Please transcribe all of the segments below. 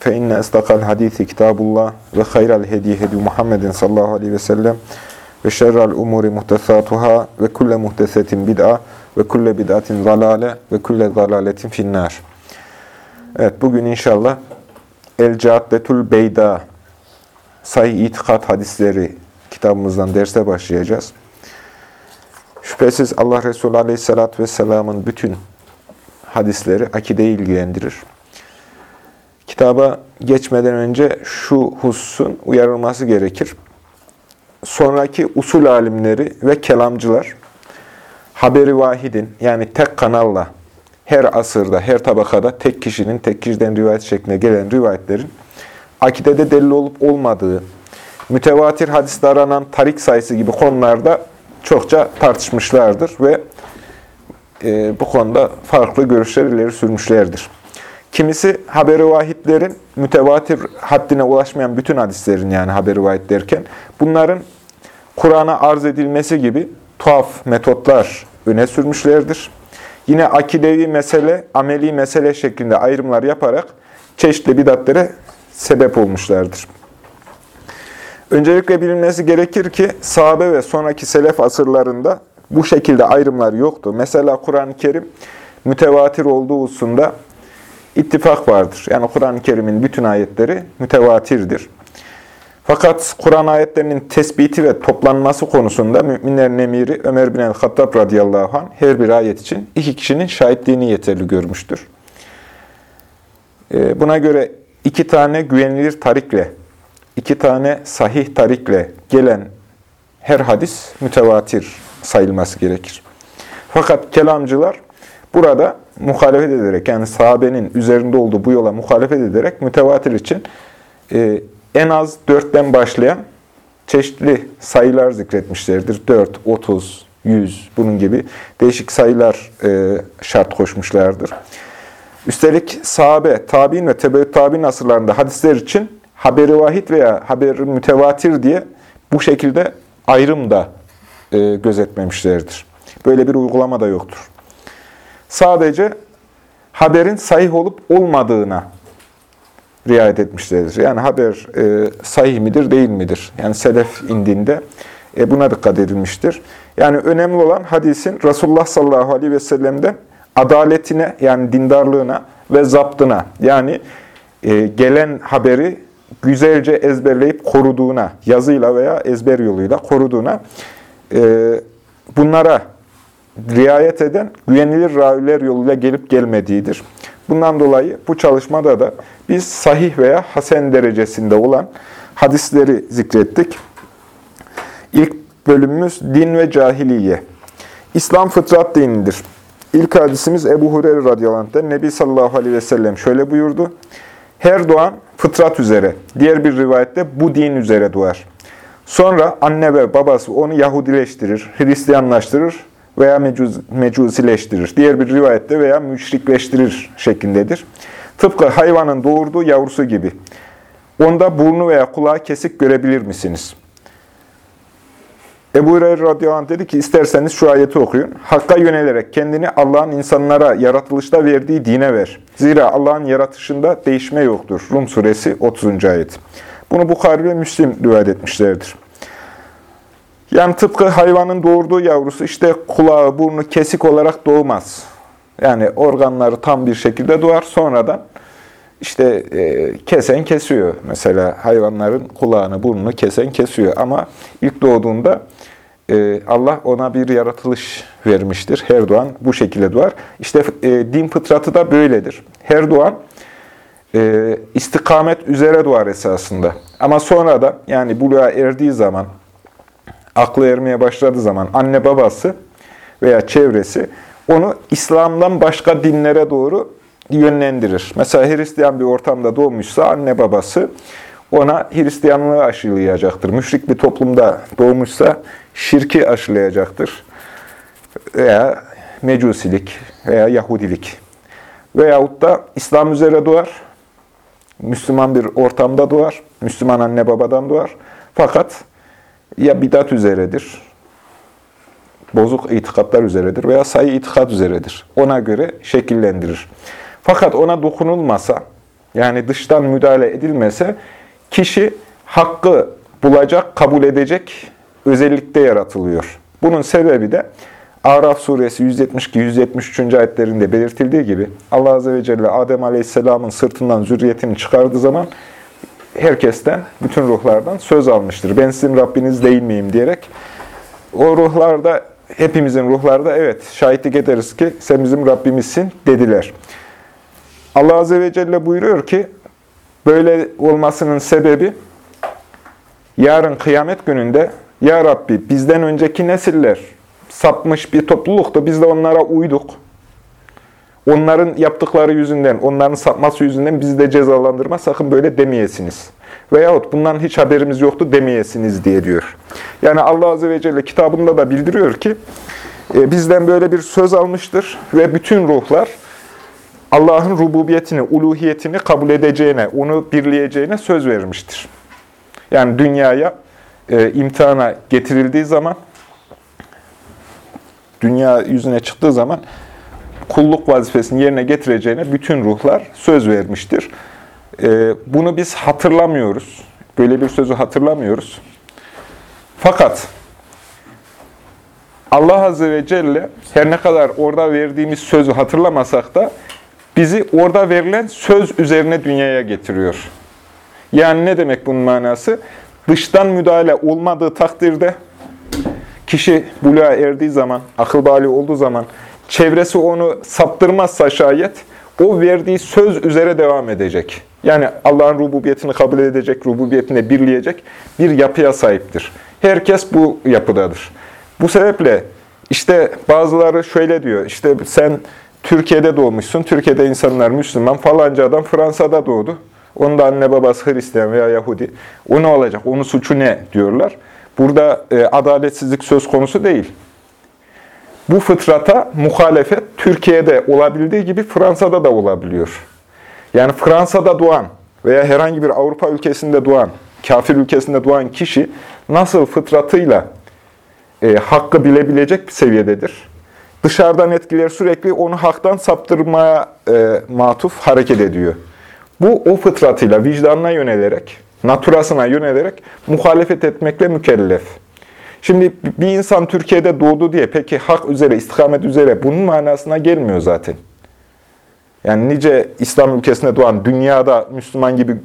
فإن أصدق الحديث كتاب الله وخير الهدي هدي محمد صلى الله عليه وسلم وشر الأمور محدثاتها وكل محدثة بدعة وكل بدعة ضلالة وكل ضلالة في النار. Evet bugün inşallah El Caddetül Beyda Sahih İtikat Hadisleri kitabımızdan derse başlayacağız. Şüphesiz Allah Resulü Aleyhisselatü Vesselam'ın bütün hadisleri akideyi ilgilendirir. Kitaba geçmeden önce şu hususun uyarılması gerekir. Sonraki usul alimleri ve kelamcılar haberi vahidin yani tek kanalla her asırda, her tabakada tek kişinin tek kişiden rivayet şeklinde gelen rivayetlerin akidede delil olup olmadığı, mütevatir hadiste aranan tarik sayısı gibi konularda çokça tartışmışlardır ve e, bu konuda farklı görüşler ileri sürmüşlerdir. Kimisi haberi vahitlerin mütevatir haddine ulaşmayan bütün hadislerin yani haberi vahit derken bunların Kur'an'a arz edilmesi gibi tuhaf metotlar öne sürmüşlerdir. Yine akidevi mesele, ameli mesele şeklinde ayrımlar yaparak çeşitli bidatlere sebep olmuşlardır. Öncelikle bilinmesi gerekir ki sahabe ve sonraki selef asırlarında bu şekilde ayrımlar yoktu. Mesela Kur'an-ı Kerim mütevatir olduğu hususunda ittifak vardır. Yani Kur'an-ı Kerim'in bütün ayetleri mütevatirdir. Fakat Kur'an ayetlerinin tespiti ve toplanması konusunda müminlerin emiri Ömer bin el-Hattab radıyallahu anh her bir ayet için iki kişinin şahitliğini yeterli görmüştür. Ee, buna göre iki tane güvenilir tarikle, iki tane sahih tarikle gelen her hadis mütevatir sayılması gerekir. Fakat kelamcılar burada muhalefet ederek yani sahabenin üzerinde olduğu bu yola muhalefet ederek mütevatir için e, en az dörtten başlayan çeşitli sayılar zikretmişlerdir. 4, 30, 100 bunun gibi değişik sayılar e, şart koşmuşlardır. Üstelik sahabe, tabi'in ve tebeüt tabi'in asırlarında hadisler için haberi vahid veya haberi mütevatir diye bu şekilde ayrım da e, gözetmemişlerdir. Böyle bir uygulama da yoktur. Sadece haberin sahih olup olmadığına riayet etmişlerdir. Yani haber e, sahih midir, değil midir? Yani selef indiğinde e, buna dikkat edilmiştir. Yani önemli olan hadisin Resulullah sallallahu aleyhi ve sellem'den adaletine, yani dindarlığına ve zaptına, yani e, gelen haberi güzelce ezberleyip koruduğuna, yazıyla veya ezber yoluyla koruduğuna, e, bunlara riayet eden güvenilir raviler yoluyla gelip gelmediğidir. Bundan dolayı bu çalışmada da biz sahih veya hasen derecesinde olan hadisleri zikrettik. İlk bölümümüz din ve cahiliye. İslam fıtrat dinidir. İlk hadisimiz Ebu Hureyre radıyallahu anh'ten Nebi sallallahu aleyhi ve sellem şöyle buyurdu. Her doğan fıtrat üzere, diğer bir rivayette bu din üzere doğar. Sonra anne ve babası onu Yahudileştirir, Hristiyanlaştırır veya mecuz, mecuzileştirir. Diğer bir rivayette veya müşrikleştirir şeklindedir. Tıpkı hayvanın doğurduğu yavrusu gibi. Onda burnu veya kulağı kesik görebilir misiniz? Ebu Hureyre radıyallahu anh dedi ki, isterseniz şu ayeti okuyun. Hakka yönelerek kendini Allah'ın insanlara yaratılışta verdiği dine ver. Zira Allah'ın yaratışında değişme yoktur. Rum suresi 30. ayet. Bunu Bukhari ve Müslim rivayet etmişlerdir. Yani tıpkı hayvanın doğurduğu yavrusu işte kulağı, burnu kesik olarak doğmaz. Yani organları tam bir şekilde doğar. Sonradan işte e, kesen kesiyor. Mesela hayvanların kulağını, burnunu kesen kesiyor. Ama ilk doğduğunda e, Allah ona bir yaratılış vermiştir. Her doğan bu şekilde doğar. İşte e, din fıtratı da böyledir. Her doğan e, istikamet üzere doğar esasında. Ama sonra da yani buluğa erdiği zaman, aklı ermeye başladığı zaman anne babası veya çevresi onu İslam'dan başka dinlere doğru yönlendirir. Mesela Hristiyan bir ortamda doğmuşsa anne babası ona Hristiyanlığı aşılayacaktır. Müşrik bir toplumda doğmuşsa şirki aşılayacaktır. Veya mecusilik veya Yahudilik. Veyahut da İslam üzere doğar. Müslüman bir ortamda doğar. Müslüman anne babadan doğar. Fakat ya bidat üzeredir, bozuk itikatlar üzeredir veya sayı itikat üzeredir. Ona göre şekillendirir. Fakat ona dokunulmasa, yani dıştan müdahale edilmese, kişi hakkı bulacak, kabul edecek özellikte yaratılıyor. Bunun sebebi de Araf suresi 172-173. ayetlerinde belirtildiği gibi Allah Azze ve Celle Adem Aleyhisselam'ın sırtından zürriyetini çıkardığı zaman herkesten, bütün ruhlardan söz almıştır. Ben sizin Rabbiniz değil miyim diyerek o ruhlarda, hepimizin ruhlarda evet şahitlik ederiz ki sen bizim Rabbimizsin dediler. Allah Azze ve Celle buyuruyor ki böyle olmasının sebebi yarın kıyamet gününde Ya Rabbi bizden önceki nesiller sapmış bir topluluktu. Biz de onlara uyduk. Onların yaptıkları yüzünden, onların sapması yüzünden bizi de cezalandırma sakın böyle demeyesiniz. Veyahut bundan hiç haberimiz yoktu demeyesiniz diye diyor. Yani Allah Azze ve Celle kitabında da bildiriyor ki e, bizden böyle bir söz almıştır ve bütün ruhlar Allah'ın rububiyetini, uluhiyetini kabul edeceğine, onu birleyeceğine söz vermiştir. Yani dünyaya e, imtihana getirildiği zaman, dünya yüzüne çıktığı zaman kulluk vazifesini yerine getireceğine bütün ruhlar söz vermiştir. E, bunu biz hatırlamıyoruz. Böyle bir sözü hatırlamıyoruz. Fakat Allah Azze ve Celle her ne kadar orada verdiğimiz sözü hatırlamasak da bizi orada verilen söz üzerine dünyaya getiriyor. Yani ne demek bunun manası? Dıştan müdahale olmadığı takdirde kişi buluğa erdiği zaman, akıl bali olduğu zaman, çevresi onu saptırmazsa şayet, o verdiği söz üzere devam edecek. Yani Allah'ın rububiyetini kabul edecek, rububiyetine birleyecek bir yapıya sahiptir. Herkes bu yapıdadır. Bu sebeple işte bazıları şöyle diyor, işte sen Türkiye'de doğmuşsun, Türkiye'de insanlar Müslüman, falanca adam Fransa'da doğdu. Onun da anne babası Hristiyan veya Yahudi. O ne olacak, onun suçu ne diyorlar. Burada e, adaletsizlik söz konusu değil. Bu fıtrata muhalefet Türkiye'de olabildiği gibi Fransa'da da olabiliyor. Yani Fransa'da doğan veya herhangi bir Avrupa ülkesinde doğan, kafir ülkesinde doğan kişi nasıl fıtratıyla e, hakkı bilebilecek bir seviyededir. Dışarıdan etkiler sürekli onu haktan saptırmaya e, matuf hareket ediyor. Bu o fıtratıyla, vicdanına yönelerek, naturasına yönelerek muhalefet etmekle mükellef. Şimdi bir insan Türkiye'de doğdu diye peki hak üzere, istikamet üzere bunun manasına gelmiyor zaten. Yani nice İslam ülkesinde doğan, dünyada Müslüman gibi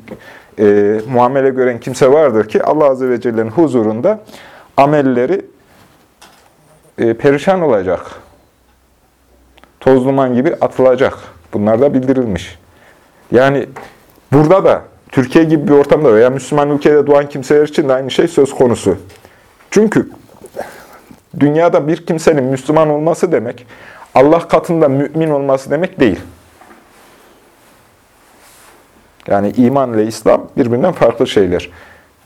e, muamele gören kimse vardır ki Allah Azze ve Celle'nin huzurunda amelleri e, perişan olacak. Toz duman gibi atılacak. Bunlar da bildirilmiş. Yani burada da Türkiye gibi bir ortamda veya Müslüman ülkede doğan kimseler için de aynı şey söz konusu. Çünkü dünyada bir kimsenin Müslüman olması demek, Allah katında mümin olması demek değil. Yani iman ile İslam birbirinden farklı şeyler.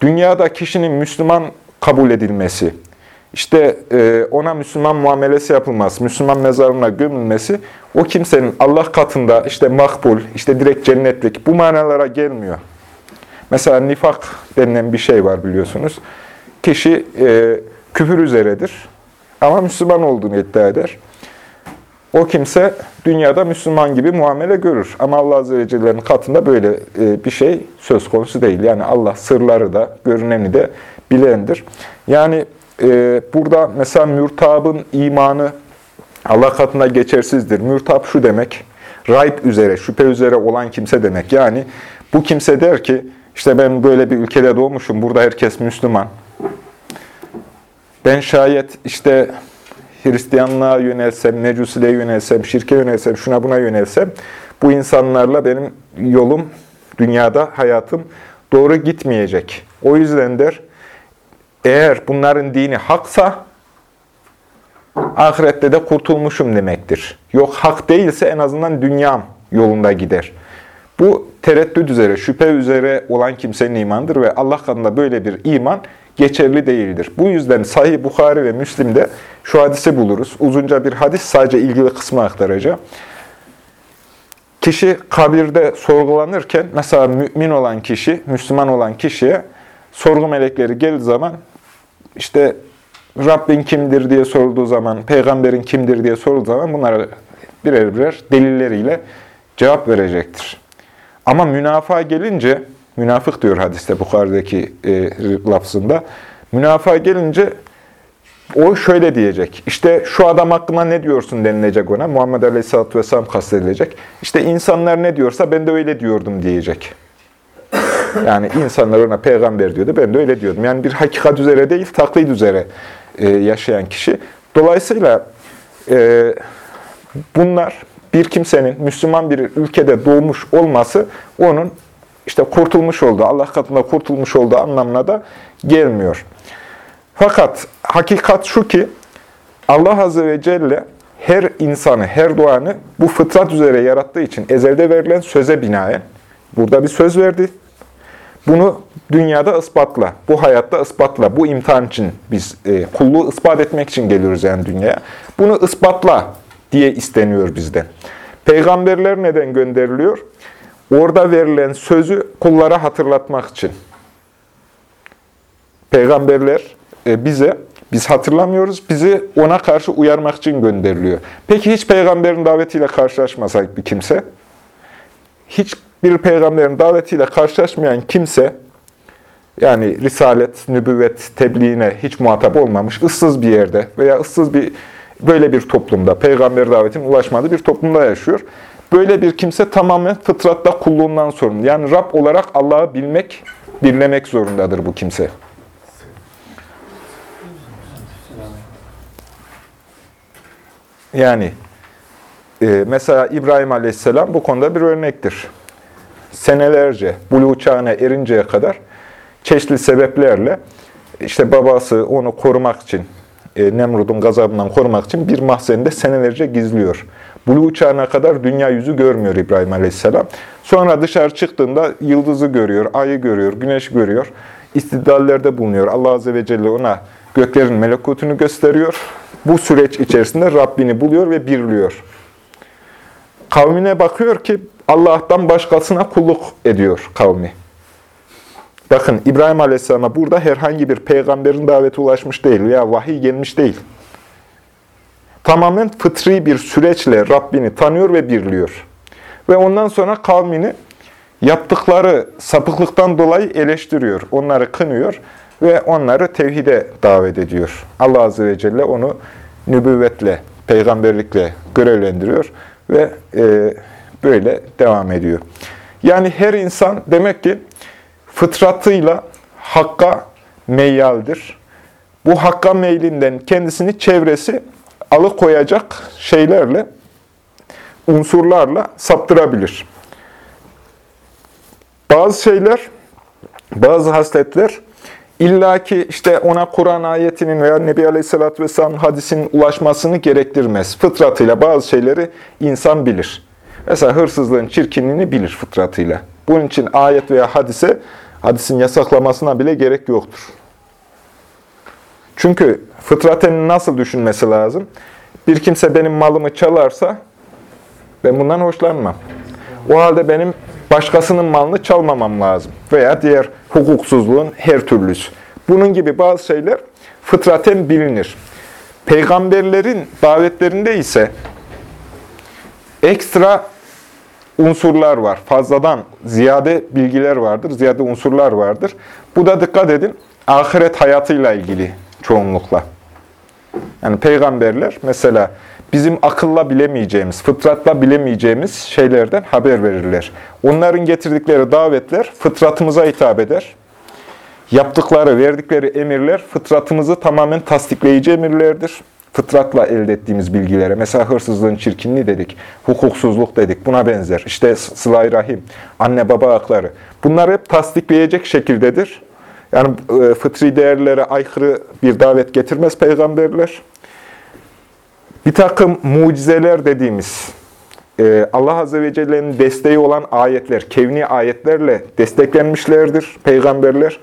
Dünyada kişinin Müslüman kabul edilmesi, işte e, ona Müslüman muamelesi yapılması, Müslüman mezarına gömülmesi o kimsenin Allah katında işte makbul, işte direkt cennetlik bu manalara gelmiyor. Mesela nifak denilen bir şey var biliyorsunuz. Kişi e, küfür üzeredir ama Müslüman olduğunu iddia eder. O kimse dünyada Müslüman gibi muamele görür. Ama Allah Azze ve Celle'nin katında böyle e, bir şey söz konusu değil. Yani Allah sırları da, görüneni de bilendir. Yani e, burada mesela mürtabın imanı Allah katında geçersizdir. Mürtab şu demek, raip üzere, şüphe üzere olan kimse demek. Yani bu kimse der ki, işte ben böyle bir ülkede doğmuşum, burada herkes Müslüman. Ben şayet işte Hristiyanlığa yönelsem, Mecusiliğe yönelsem, şirke yönelsem, şuna buna yönelsem, bu insanlarla benim yolum, dünyada hayatım doğru gitmeyecek. O yüzden der, eğer bunların dini haksa, ahirette de kurtulmuşum demektir. Yok hak değilse en azından dünyam yolunda gider. Bu tereddüt üzere, şüphe üzere olan kimsenin imandır ve Allah katında böyle bir iman geçerli değildir. Bu yüzden Sahih Bukhari ve Müslim'de şu hadisi buluruz. Uzunca bir hadis sadece ilgili kısmı aktaracağım. Kişi kabirde sorgulanırken, mesela mümin olan kişi, Müslüman olan kişiye sorgu melekleri geldiği zaman, işte Rabbin kimdir diye sorulduğu zaman, peygamberin kimdir diye sorulduğu zaman bunlara birer birer delilleriyle cevap verecektir. Ama münafığa gelince, münafık diyor hadiste Bukhari'deki e, lafzında, münafığa gelince o şöyle diyecek. İşte şu adam hakkında ne diyorsun denilecek ona. Muhammed Aleyhisselatü Vesselam kastedilecek. İşte insanlar ne diyorsa ben de öyle diyordum diyecek. Yani insanlar ona peygamber diyordu. Ben de öyle diyordum. Yani bir hakikat üzere değil, taklit üzere e, yaşayan kişi. Dolayısıyla e, bunlar bir kimsenin Müslüman bir ülkede doğmuş olması onun işte kurtulmuş olduğu, Allah katında kurtulmuş olduğu anlamına da gelmiyor. Fakat hakikat şu ki Allah Azze ve Celle her insanı, her doğanı bu fıtrat üzere yarattığı için ezelde verilen söze binaen burada bir söz verdi. Bunu dünyada ispatla, bu hayatta ispatla, bu imtihan için biz e, kulluğu ispat etmek için geliyoruz yani dünyaya. Bunu ispatla diye isteniyor bizden. Peygamberler neden gönderiliyor? Orada verilen sözü kullara hatırlatmak için. Peygamberler e, bize, biz hatırlamıyoruz, bizi ona karşı uyarmak için gönderiliyor. Peki hiç peygamberin davetiyle karşılaşmasak bir kimse, hiçbir peygamberin davetiyle karşılaşmayan kimse, yani risalet, nübüvvet, tebliğine hiç muhatap olmamış, ıssız bir yerde veya ıssız bir böyle bir toplumda, peygamber davetinin ulaşmadığı bir toplumda yaşıyor. Böyle bir kimse tamamen fıtratta kulluğundan sorumlu. Yani Rab olarak Allah'ı bilmek, dinlemek zorundadır bu kimse. Yani e, mesela İbrahim Aleyhisselam bu konuda bir örnektir. Senelerce, bulu çağına erinceye kadar çeşitli sebeplerle işte babası onu korumak için, e, Nemrud'un gazabından korumak için bir mahzende senelerce gizliyor. Bulu çağına kadar dünya yüzü görmüyor İbrahim Aleyhisselam. Sonra dışarı çıktığında yıldızı görüyor, ayı görüyor, güneş görüyor. İstidallerde bulunuyor. Allah Azze ve Celle ona göklerin melekutunu gösteriyor. Bu süreç içerisinde Rabbini buluyor ve birliyor. Kavmine bakıyor ki Allah'tan başkasına kulluk ediyor kavmi. Bakın İbrahim Aleyhisselam'a burada herhangi bir peygamberin daveti ulaşmış değil veya vahiy gelmiş değil. Tamamen fıtri bir süreçle Rabbini tanıyor ve birliyor. Ve ondan sonra kavmini yaptıkları sapıklıktan dolayı eleştiriyor. Onları kınıyor ve onları tevhide davet ediyor. Allah Azze ve Celle onu nübüvvetle, peygamberlikle görevlendiriyor ve e, böyle devam ediyor. Yani her insan demek ki fıtratıyla hakka meyyaldir. Bu hakka meylinden kendisini çevresi alıkoyacak şeylerle, unsurlarla saptırabilir. Bazı şeyler, bazı hasletler İlla ki işte ona Kur'an ayetinin veya Nebi Aleyhisselatü Vesselam'ın hadisinin ulaşmasını gerektirmez. Fıtratıyla bazı şeyleri insan bilir. Mesela hırsızlığın çirkinliğini bilir fıtratıyla. Bunun için ayet veya hadise, hadisin yasaklamasına bile gerek yoktur. Çünkü fıtratenin nasıl düşünmesi lazım? Bir kimse benim malımı çalarsa ben bundan hoşlanmam. O halde benim başkasının malını çalmamam lazım. Veya diğer hukuksuzluğun her türlüsü. Bunun gibi bazı şeyler fıtraten bilinir. Peygamberlerin davetlerinde ise ekstra unsurlar var. Fazladan ziyade bilgiler vardır, ziyade unsurlar vardır. Bu da dikkat edin, ahiret hayatıyla ilgili çoğunlukla. Yani peygamberler mesela bizim akılla bilemeyeceğimiz, fıtratla bilemeyeceğimiz şeylerden haber verirler. Onların getirdikleri davetler fıtratımıza hitap eder. Yaptıkları, verdikleri emirler fıtratımızı tamamen tasdikleyici emirlerdir. Fıtratla elde ettiğimiz bilgilere, mesela hırsızlığın çirkinliği dedik, hukuksuzluk dedik, buna benzer. İşte sıla rahim, anne baba hakları. Bunlar hep tasdikleyecek şekildedir. Yani e, fıtri değerlere aykırı bir davet getirmez peygamberler bir takım mucizeler dediğimiz e, Allah Azze ve Celle'nin desteği olan ayetler, kevni ayetlerle desteklenmişlerdir peygamberler.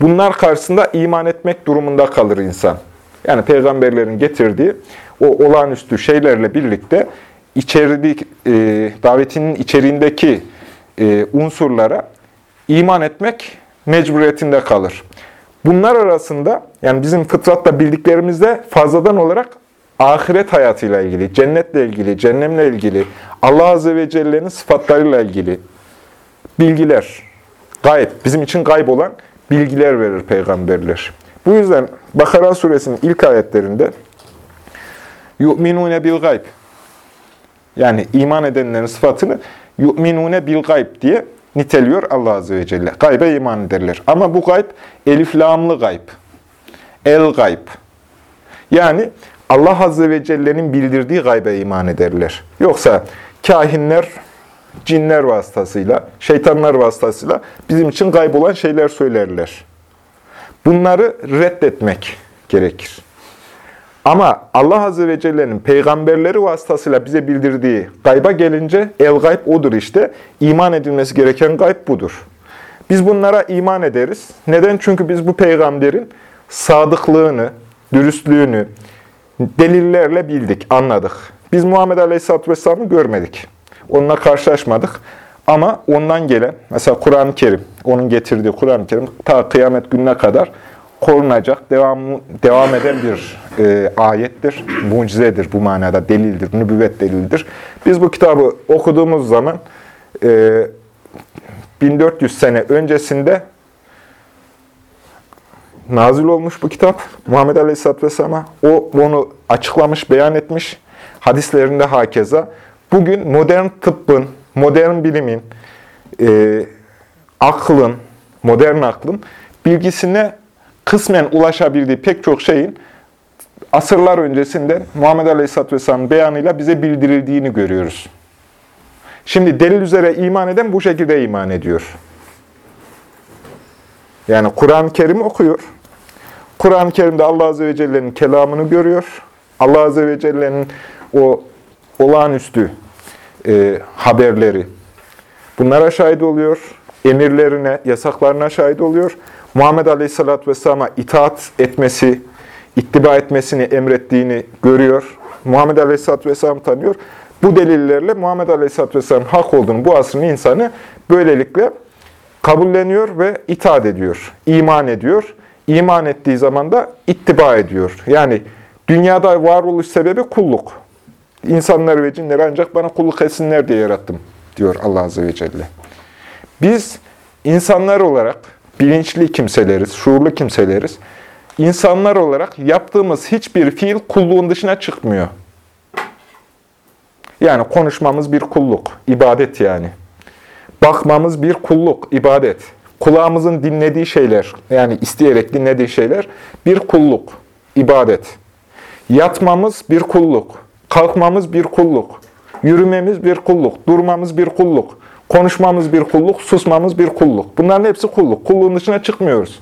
Bunlar karşısında iman etmek durumunda kalır insan. Yani peygamberlerin getirdiği o olağanüstü şeylerle birlikte içeridi, e, davetinin içeriğindeki e, unsurlara iman etmek mecburiyetinde kalır. Bunlar arasında yani bizim fıtratla bildiklerimizde fazladan olarak ahiret hayatıyla ilgili, cennetle ilgili, cennemle ilgili, Allah Azze ve Celle'nin sıfatlarıyla ilgili bilgiler, gayb, bizim için gayb olan bilgiler verir peygamberler. Bu yüzden Bakara suresinin ilk ayetlerinde yu'minune bil gayb yani iman edenlerin sıfatını yu'minune bil gayb diye niteliyor Allah Azze ve Celle. Gaybe iman ederler. Ama bu gayb elif lamlı gayb. El gayb. Yani Allah Azze ve Celle'nin bildirdiği gaybe iman ederler. Yoksa kahinler, cinler vasıtasıyla, şeytanlar vasıtasıyla bizim için gayb olan şeyler söylerler. Bunları reddetmek gerekir. Ama Allah Azze ve Celle'nin peygamberleri vasıtasıyla bize bildirdiği gayba gelince el gayb odur işte. İman edilmesi gereken gayb budur. Biz bunlara iman ederiz. Neden? Çünkü biz bu peygamberin sadıklığını, dürüstlüğünü delillerle bildik, anladık. Biz Muhammed Aleyhisselatü Vesselam'ı görmedik. Onunla karşılaşmadık. Ama ondan gelen, mesela Kur'an-ı Kerim, onun getirdiği Kur'an-ı Kerim ta kıyamet gününe kadar korunacak, devam, devam eden bir e, ayettir, mucizedir bu manada, delildir, nübüvvet delildir. Biz bu kitabı okuduğumuz zaman e, 1400 sene öncesinde nazil olmuş bu kitap. Muhammed Aleyhisselatü Vesselam'a o onu açıklamış, beyan etmiş. Hadislerinde hakeza. Bugün modern tıbbın, modern bilimin, e, aklın, modern aklın bilgisine kısmen ulaşabildiği pek çok şeyin asırlar öncesinde Muhammed Aleyhisselatü Vesselam'ın beyanıyla bize bildirildiğini görüyoruz. Şimdi delil üzere iman eden bu şekilde iman ediyor. Yani Kur'an-ı Kerim okuyor. Kur'an-ı Kerim'de Allah Azze ve Celle'nin kelamını görüyor. Allah Azze ve Celle'nin o olağanüstü e, haberleri, bunlara şahit oluyor. Emirlerine, yasaklarına şahit oluyor. Muhammed Aleyhisselatü Vesselam'a itaat etmesi, ittiba etmesini emrettiğini görüyor. Muhammed Aleyhisselatü Vesselam tanıyor. Bu delillerle Muhammed Aleyhisselatü Vesselam hak olduğunu bu asrın insanı böylelikle kabulleniyor ve itaat ediyor, iman ediyor. İman ettiği zaman da ittiba ediyor. Yani dünyada varoluş sebebi kulluk. İnsanları ve cinleri ancak bana kulluk etsinler diye yarattım diyor Allah Azze ve Celle. Biz insanlar olarak bilinçli kimseleriz, şuurlu kimseleriz. İnsanlar olarak yaptığımız hiçbir fiil kulluğun dışına çıkmıyor. Yani konuşmamız bir kulluk, ibadet yani. Bakmamız bir kulluk, ibadet. Kulağımızın dinlediği şeyler, yani isteyerek dinlediği şeyler bir kulluk, ibadet. Yatmamız bir kulluk, kalkmamız bir kulluk, yürümemiz bir kulluk, durmamız bir kulluk, konuşmamız bir kulluk, susmamız bir kulluk. Bunların hepsi kulluk. Kulluğun dışına çıkmıyoruz.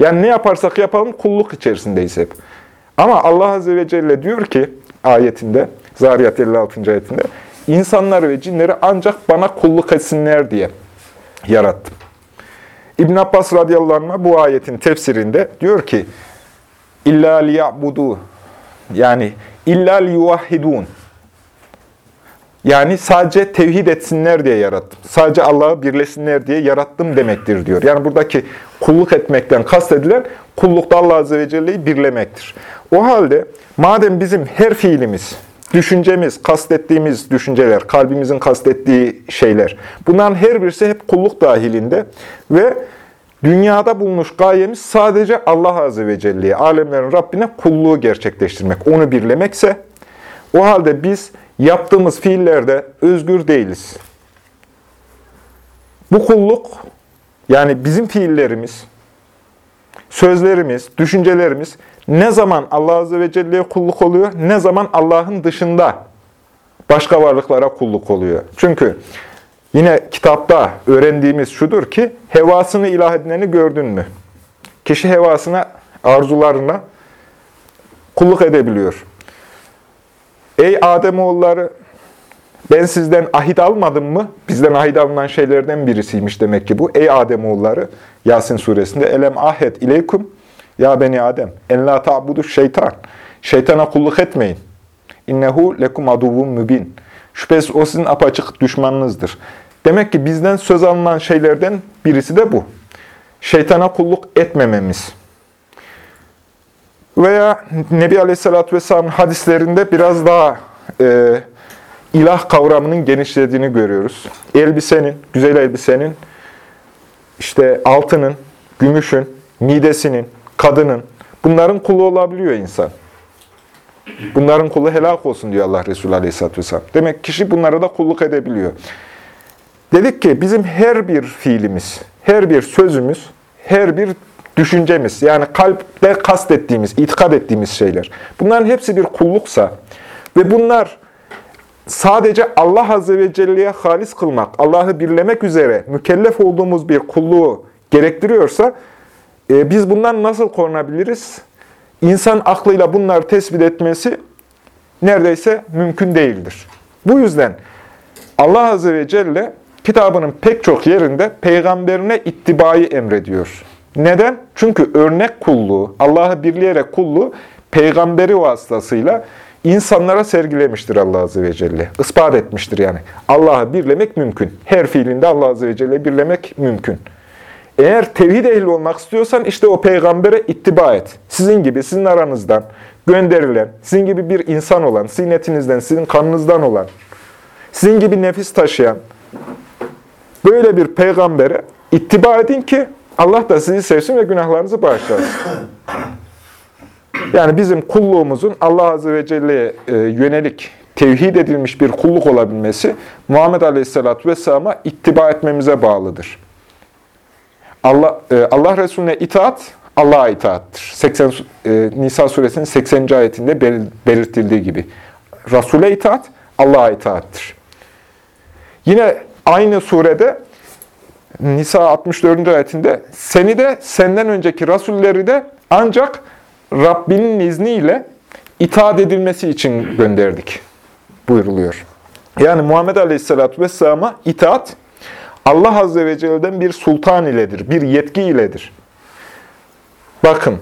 Yani ne yaparsak yapalım kulluk içerisindeyiz hep. Ama Allah Azze ve Celle diyor ki ayetinde, Zariyat 56. ayetinde, insanları ve cinleri ancak bana kulluk etsinler diye yarattım. İbn Abbas radıyallahu anh bu ayetin tefsirinde diyor ki, İlla liya'budu yani illa liyuvahhidun yani sadece tevhid etsinler diye yarattım. Sadece Allah'ı birlesinler diye yarattım demektir diyor. Yani buradaki kulluk etmekten kastedilen kullukta Allah Azze ve Celle'yi birlemektir. O halde madem bizim her fiilimiz, düşüncemiz, kastettiğimiz düşünceler, kalbimizin kastettiği şeyler, bunların her birisi hep kulluk dahilinde ve dünyada bulmuş gayemiz sadece Allah Azze ve Celle'ye, alemlerin Rabbine kulluğu gerçekleştirmek, onu birlemekse, o halde biz yaptığımız fiillerde özgür değiliz. Bu kulluk, yani bizim fiillerimiz, sözlerimiz, düşüncelerimiz ne zaman Allah Azze ve Celle'ye kulluk oluyor, ne zaman Allah'ın dışında başka varlıklara kulluk oluyor. Çünkü yine kitapta öğrendiğimiz şudur ki, hevasını ilah edineni gördün mü? Kişi hevasına, arzularına kulluk edebiliyor. Ey Ademoğulları ben sizden ahit almadım mı? Bizden ahit alınan şeylerden birisiymiş demek ki bu. Ey Ademoğulları Yasin suresinde elem ahet ileykum ya beni Adem en la ta'budu şeytan. Şeytana kulluk etmeyin. İnnehu lekum aduvun mübin. Şüphesiz o sizin apaçık düşmanınızdır. Demek ki bizden söz alınan şeylerden birisi de bu. Şeytana kulluk etmememiz. Veya Nebi Aleyhisselatü Vesselam'ın hadislerinde biraz daha e, ilah kavramının genişlediğini görüyoruz. Elbisenin, güzel elbisenin, işte altının, gümüşün, midesinin, kadının, bunların kulu olabiliyor insan. Bunların kulu helak olsun diyor Allah Resulü Aleyhisselatü Vesselam. Demek kişi bunlara da kulluk edebiliyor. Dedik ki bizim her bir fiilimiz, her bir sözümüz, her bir düşüncemiz, yani kalpte kastettiğimiz, itikad ettiğimiz şeyler. Bunların hepsi bir kulluksa ve bunlar sadece Allah Azze ve Celle'ye halis kılmak, Allah'ı birlemek üzere mükellef olduğumuz bir kulluğu gerektiriyorsa, e, biz bundan nasıl korunabiliriz? İnsan aklıyla bunları tespit etmesi neredeyse mümkün değildir. Bu yüzden Allah Azze ve Celle kitabının pek çok yerinde peygamberine ittibayı emrediyor. Neden? Çünkü örnek kulluğu, Allah'ı birleyerek kulluğu peygamberi vasıtasıyla insanlara sergilemiştir Allah Azze ve Celle. Ispat etmiştir yani. Allah'ı birlemek mümkün. Her fiilinde Allah Azze ve Celle birlemek mümkün. Eğer tevhid ehli olmak istiyorsan işte o peygambere ittiba et. Sizin gibi, sizin aranızdan gönderilen, sizin gibi bir insan olan, sizin etinizden, sizin kanınızdan olan, sizin gibi nefis taşıyan böyle bir peygambere ittiba edin ki Allah da sizi sevsin ve günahlarınızı bağışlasın. Yani bizim kulluğumuzun Allah Azze ve Celle'ye e, yönelik tevhid edilmiş bir kulluk olabilmesi Muhammed Aleyhisselatü Vesselam'a ittiba etmemize bağlıdır. Allah, e, Allah Resulüne itaat, Allah'a itaattır. 80, e, Nisa suresinin 80. ayetinde belirtildiği gibi. Resul'e itaat, Allah'a itaattır. Yine aynı surede Nisa 64. ayetinde seni de senden önceki rasulleri de ancak Rabbinin izniyle itaat edilmesi için gönderdik buyuruluyor. Yani Muhammed Aleyhisselatü Vesselam'a itaat Allah Azze ve Celle'den bir sultan iledir, bir yetki iledir. Bakın,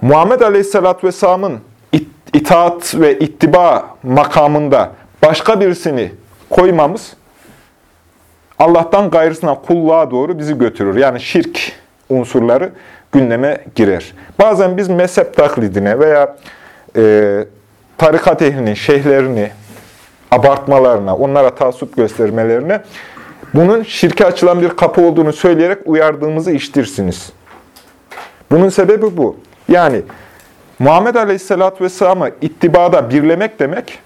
Muhammed Aleyhisselatü Vesselam'ın itaat ve ittiba makamında başka birisini koymamız Allah'tan gayrısına kulluğa doğru bizi götürür. Yani şirk unsurları gündeme girer. Bazen biz mezhep taklidine veya e, tarikat ehlinin, şeyhlerini abartmalarına, onlara tasup göstermelerine bunun şirke açılan bir kapı olduğunu söyleyerek uyardığımızı iştirsiniz. Bunun sebebi bu. Yani Muhammed Aleyhisselatü Vesselam'ı ittibada birlemek demek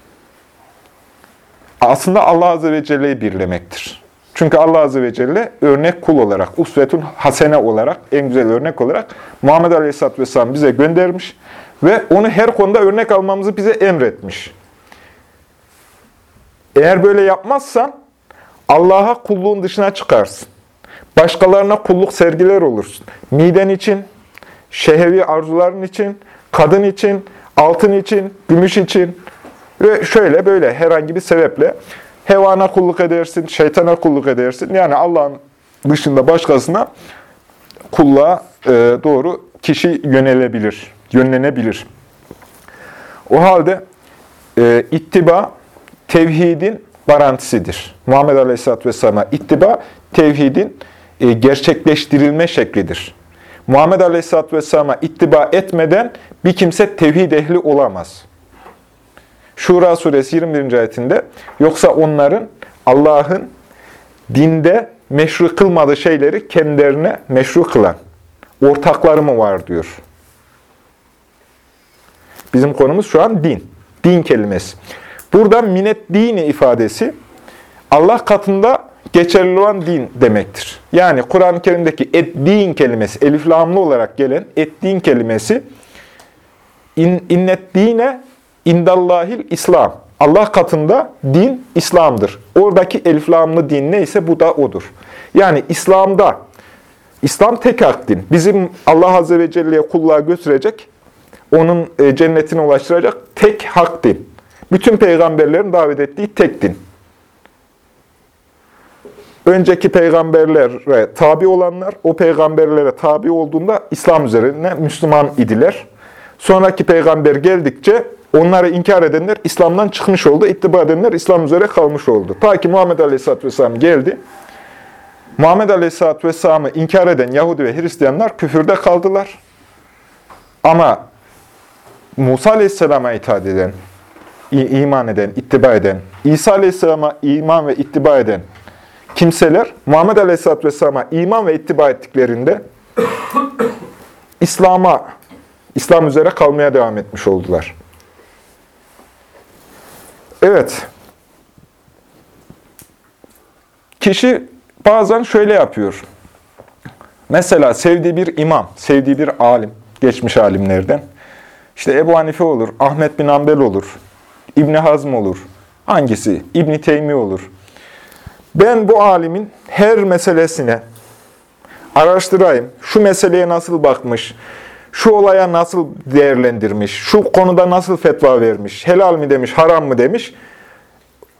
aslında Allah Azze ve Celle'yi birlemektir. Çünkü Allah Azze ve Celle örnek kul olarak, usvetun hasene olarak, en güzel örnek olarak Muhammed Aleyhisselatü Vesselam bize göndermiş ve onu her konuda örnek almamızı bize emretmiş. Eğer böyle yapmazsan Allah'a kulluğun dışına çıkarsın. Başkalarına kulluk sergiler olursun. Miden için, şehevi arzuların için, kadın için, altın için, gümüş için ve şöyle böyle herhangi bir sebeple hevana kulluk edersin, şeytana kulluk edersin. Yani Allah'ın dışında başkasına kulluğa e, doğru kişi yönelebilir, yönlenebilir. O halde e, ittiba tevhidin garantisidir. Muhammed Aleyhisselatü Vesselam'a ittiba tevhidin e, gerçekleştirilme şeklidir. Muhammed Aleyhisselatü Vesselam'a ittiba etmeden bir kimse tevhid ehli olamaz. Şura suresi 21. ayetinde yoksa onların Allah'ın dinde meşru kılmadığı şeyleri kendilerine meşru kılan ortakları mı var diyor. Bizim konumuz şu an din. Din kelimesi. Burada minet dini ifadesi Allah katında geçerli olan din demektir. Yani Kur'an-ı Kerim'deki et din kelimesi, eliflamlı olarak gelen et din kelimesi in, innet dine indallahil İslam. Allah katında din İslam'dır. Oradaki eliflamlı din neyse bu da odur. Yani İslam'da, İslam tek hak din. Bizim Allah Azze ve Celle'ye kulluğa götürecek, onun e, cennetine ulaştıracak tek hak din. Bütün peygamberlerin davet ettiği tek din. önceki peygamberlere tabi olanlar, o peygamberlere tabi olduğunda İslam üzerine Müslüman idiler. Sonraki peygamber geldikçe onları inkar edenler İslam'dan çıkmış oldu, ittiba edenler İslam üzere kalmış oldu. Ta ki Muhammed Aleyhisselatü Vesselam geldi. Muhammed Aleyhisselatü Vesselam'ı inkar eden Yahudi ve Hristiyanlar küfürde kaldılar. Ama Musa Aleyhisselam'a itaat eden, iman eden, ittiba eden, İsa Aleyhisselam'a iman ve ittiba eden kimseler Muhammed Aleyhisselatü Vesselam'a iman ve ittiba ettiklerinde İslam'a, İslam üzere kalmaya devam etmiş oldular. Evet. Kişi bazen şöyle yapıyor. Mesela sevdiği bir imam, sevdiği bir alim, geçmiş alimlerden. İşte Ebu Hanife olur, Ahmet bin Ambel olur, İbni Hazm olur. Hangisi? İbni Teymi olur. Ben bu alimin her meselesine araştırayım. Şu meseleye nasıl bakmış, şu olaya nasıl değerlendirmiş, şu konuda nasıl fetva vermiş, helal mi demiş, haram mı demiş,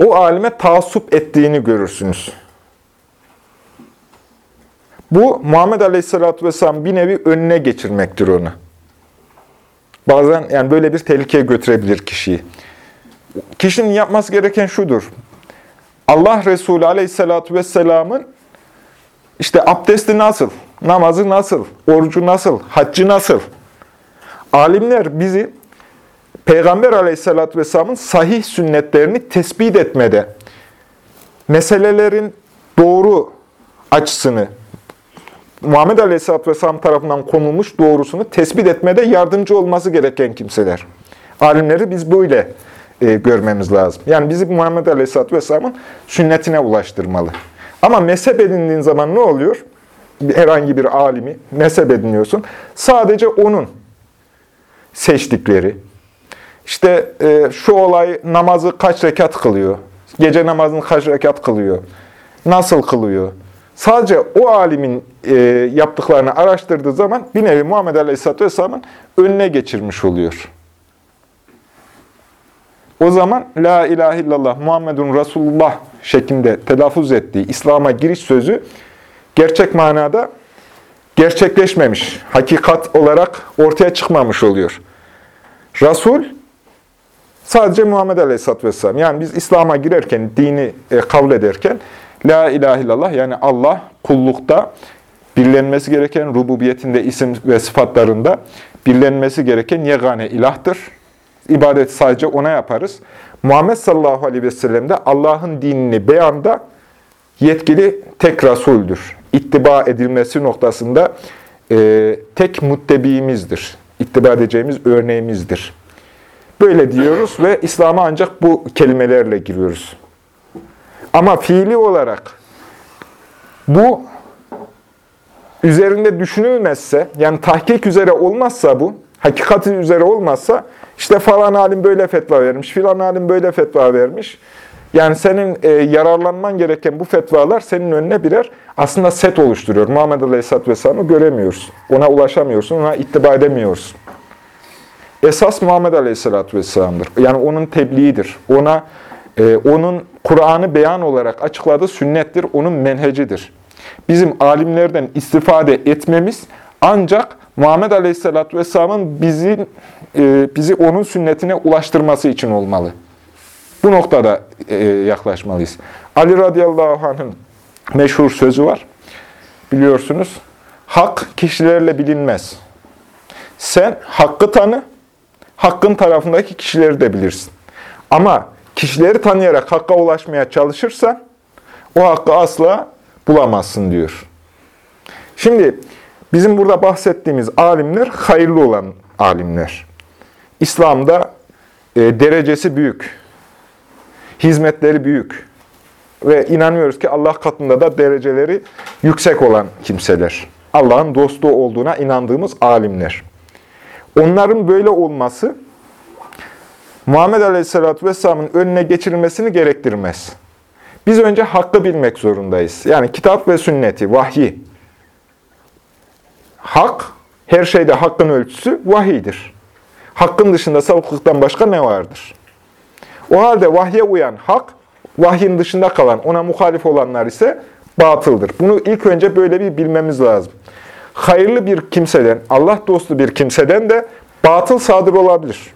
o alime taassup ettiğini görürsünüz. Bu Muhammed Aleyhisselatü Vesselam bir nevi önüne geçirmektir onu. Bazen yani böyle bir tehlikeye götürebilir kişiyi. Kişinin yapması gereken şudur. Allah Resulü Aleyhisselatü Vesselam'ın işte abdesti nasıl, namazı nasıl, orucu nasıl, haccı nasıl? Alimler bizi Peygamber Aleyhisselatü Vesselam'ın sahih sünnetlerini tespit etmede, meselelerin doğru açısını, Muhammed Aleyhisselatü Vesselam tarafından konulmuş doğrusunu tespit etmede yardımcı olması gereken kimseler. Alimleri biz böyle e, görmemiz lazım. Yani bizi Muhammed Aleyhisselatü Vesselam'ın sünnetine ulaştırmalı. Ama mezhep edindiğin zaman ne oluyor? Herhangi bir alimi mezhep ediniyorsun. Sadece onun seçtikleri, işte e, şu olay namazı kaç rekat kılıyor, gece namazını kaç rekat kılıyor, nasıl kılıyor, Sadece o alimin e, yaptıklarını araştırdığı zaman bir nevi Muhammed Aleyhisselatü Vesselam'ın önüne geçirmiş oluyor. O zaman La ilahe illallah Muhammedun Resulullah şeklinde telaffuz ettiği İslam'a giriş sözü gerçek manada gerçekleşmemiş, hakikat olarak ortaya çıkmamış oluyor. Resul sadece Muhammed Aleyhisselatü Vesselam. Yani biz İslam'a girerken, dini e, kabul ederken La ilahe illallah yani Allah kullukta birlenmesi gereken rububiyetinde isim ve sıfatlarında birlenmesi gereken yegane ilahtır. İbadet sadece ona yaparız. Muhammed sallallahu aleyhi ve sellem de Allah'ın dinini beyanda yetkili tek Resul'dür. İttiba edilmesi noktasında e, tek muttebiimizdir. İttiba edeceğimiz örneğimizdir. Böyle diyoruz ve İslam'a ancak bu kelimelerle giriyoruz. Ama fiili olarak bu üzerinde düşünülmezse, yani tahkik üzere olmazsa bu, hakikati üzere olmazsa, işte falan alim böyle fetva vermiş, filan alim böyle fetva vermiş. Yani senin e, yararlanman gereken bu fetvalar senin önüne birer aslında set oluşturuyor. Muhammed Aleyhisselatü Vesselam'ı göremiyorsun. Ona ulaşamıyorsun, ona ittiba edemiyorsun. Esas Muhammed Aleyhisselatü Vesselam'dır. Yani onun tebliğidir. Ona e, onun Kur'an'ı beyan olarak açıkladığı sünnettir, onun menhecidir. Bizim alimlerden istifade etmemiz ancak Muhammed Aleyhisselatü Vesselam'ın bizi, e, bizi onun sünnetine ulaştırması için olmalı. Bu noktada e, yaklaşmalıyız. Ali radıyallahu anh'ın meşhur sözü var. Biliyorsunuz, hak kişilerle bilinmez. Sen hakkı tanı, hakkın tarafındaki kişileri de bilirsin. Ama kişileri tanıyarak hakka ulaşmaya çalışırsan o hakkı asla bulamazsın diyor. Şimdi bizim burada bahsettiğimiz alimler hayırlı olan alimler. İslam'da e, derecesi büyük, hizmetleri büyük ve inanıyoruz ki Allah katında da dereceleri yüksek olan kimseler. Allah'ın dostu olduğuna inandığımız alimler. Onların böyle olması Muhammed Aleyhisselatü Vesselam'ın önüne geçirilmesini gerektirmez. Biz önce hakkı bilmek zorundayız. Yani kitap ve sünneti, vahyi. Hak, her şeyde hakkın ölçüsü vahidir. Hakkın dışında sapıklıktan başka ne vardır? O halde vahye uyan hak, vahyin dışında kalan, ona muhalif olanlar ise batıldır. Bunu ilk önce böyle bir bilmemiz lazım. Hayırlı bir kimseden, Allah dostu bir kimseden de batıl sadır olabilir.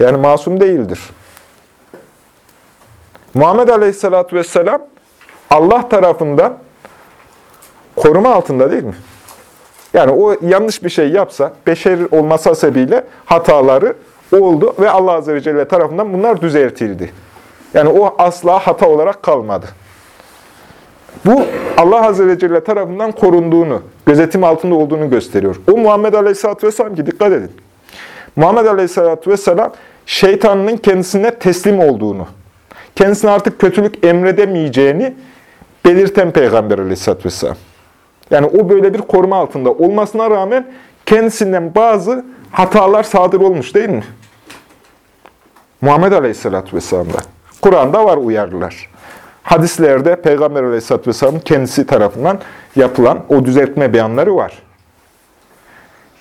Yani masum değildir. Muhammed Aleyhisselatü Vesselam Allah tarafından koruma altında değil mi? Yani o yanlış bir şey yapsa, beşer olmasa sebebiyle hataları oldu ve Allah Azze ve Celle tarafından bunlar düzeltildi. Yani o asla hata olarak kalmadı. Bu Allah Azze ve Celle tarafından korunduğunu, gözetim altında olduğunu gösteriyor. O Muhammed Aleyhisselatü Vesselam ki dikkat edin. Muhammed Aleyhisselatü Vesselam şeytanının kendisine teslim olduğunu, kendisine artık kötülük emredemeyeceğini belirten Peygamber Aleyhisselatü Vesselam. Yani o böyle bir koruma altında olmasına rağmen kendisinden bazı hatalar sadır olmuş değil mi? Muhammed Aleyhisselatü Vesselam'da. Kur'an'da var uyarılar. Hadislerde Peygamber Aleyhisselatü Vesselam'ın kendisi tarafından yapılan o düzeltme beyanları var.